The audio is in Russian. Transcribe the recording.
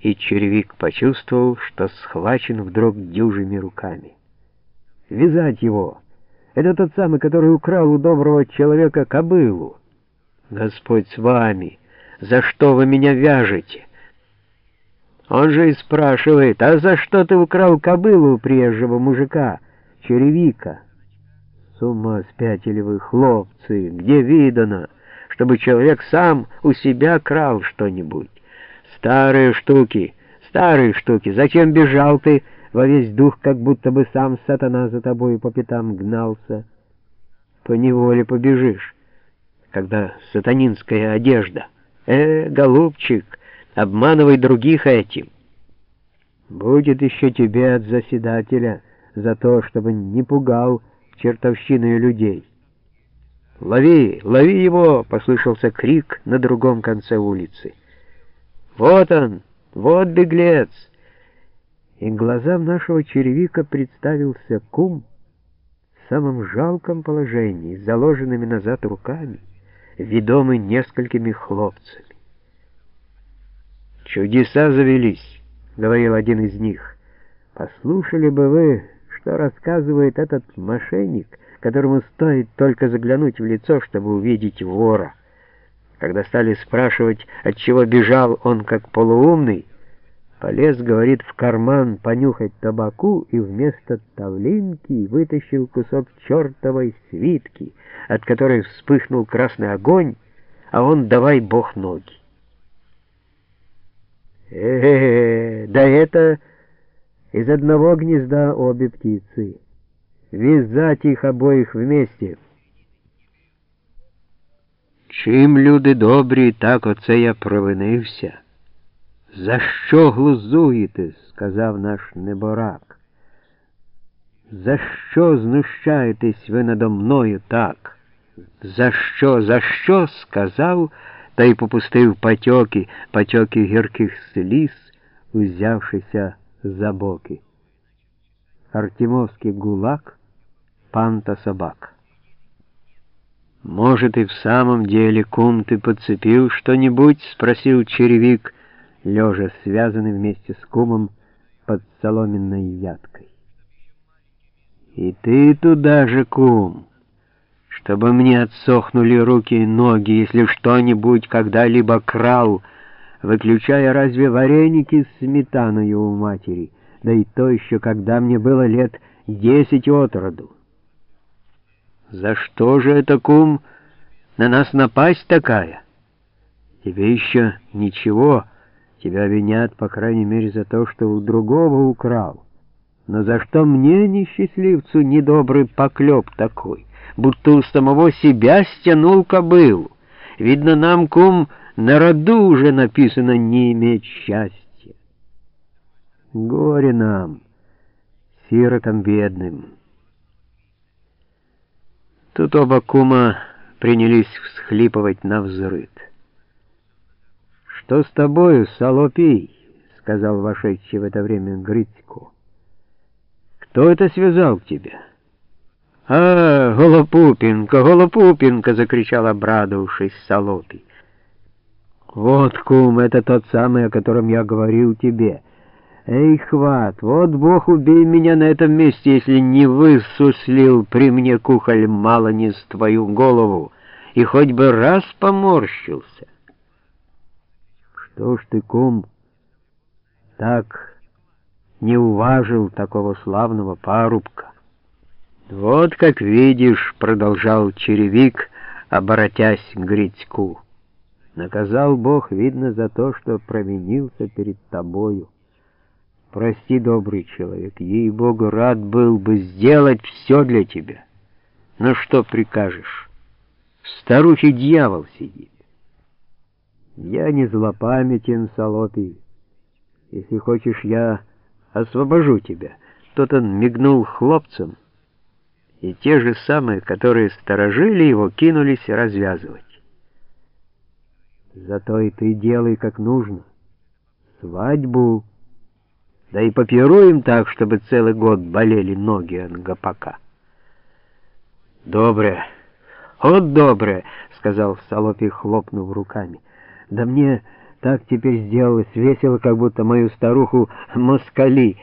и червик почувствовал, что схвачен вдруг дюжими руками. «Вязать его! Это тот самый, который украл у доброго человека кобылу! Господь с вами! За что вы меня вяжете?» Он же и спрашивает, «А за что ты украл кобылу у приезжего мужика, черевика?» С ума спятили вы, хлопцы, где видано, чтобы человек сам у себя крал что-нибудь? Старые штуки, старые штуки. Зачем бежал ты во весь дух, как будто бы сам сатана за тобой по пятам гнался? По неволе побежишь, когда сатанинская одежда. Э, голубчик, обманывай других этим. Будет еще тебе от заседателя за то, чтобы не пугал чертовщиной людей. «Лови! Лови его!» — послышался крик на другом конце улицы. «Вот он! Вот беглец!» И глазам нашего черевика представился кум в самом жалком положении, с заложенными назад руками, ведомый несколькими хлопцами. «Чудеса завелись!» — говорил один из них. «Послушали бы вы, что рассказывает этот мошенник, которому стоит только заглянуть в лицо, чтобы увидеть вора. Когда стали спрашивать, от чего бежал он как полуумный, полез, говорит, в карман понюхать табаку и вместо тавлинки вытащил кусок чертовой свитки, от которой вспыхнул красный огонь, а он давай бог ноги. Э, -э, да это из одного гнезда обе птицы. Вязать их обоих вместе. Чим люди добрі, так оце я провинився. За що глузуєте, сказав наш неборак. За що знущаєтесь ви надо мною так? За що, за що? сказав, та й попустив патьоки, патьоки гірких сліз, узявшися за боки. Артемовский гулаг, панта собак. «Может, и в самом деле, кум, ты подцепил что-нибудь?» — спросил черевик, лежа связанный вместе с кумом под соломенной ядкой. «И ты туда же, кум, чтобы мне отсохнули руки и ноги, если что-нибудь когда-либо крал, выключая разве вареники с сметаной у матери, да и то еще, когда мне было лет десять от роду. За что же это, кум, на нас напасть такая? Тебе еще ничего, тебя винят, по крайней мере, за то, что у другого украл. Но за что мне, несчастливцу, недобрый поклеп такой, будто у самого себя стянул кобылу? Видно, нам, кум, на роду уже написано не иметь счастья. Горе нам, сиротам бедным. Тут оба кума принялись всхлипывать на взрыд. «Что с тобою, Солопий?» — сказал вошедший в это время Грицько. «Кто это связал к тебе?» «А, Голопупинка, Голопупинка!» — закричал обрадовавшись Солопий. «Вот, кум, это тот самый, о котором я говорил тебе. Эй, хват, вот бог убей меня на этом месте, если не высуслил при мне кухоль мало не с твою голову, и хоть бы раз поморщился». «Что ж ты, кум, так не уважил такого славного парубка?» «Вот как видишь», — продолжал черевик, оборотясь к Грицьку. Наказал Бог, видно, за то, что провинился перед тобою. Прости, добрый человек, ей-богу, рад был бы сделать все для тебя. Но что прикажешь? В старухе дьявол сидит. Я не злопамятен, Солопий. Если хочешь, я освобожу тебя. Тот он мигнул хлопцам, и те же самые, которые сторожили его, кинулись развязывать. Зато и ты делай как нужно. Свадьбу. Да и попируем так, чтобы целый год болели ноги от гопака. Добре. Вот добре, сказал Солопий, хлопнув руками. Да мне Так теперь сделалось весело, как будто мою старуху москали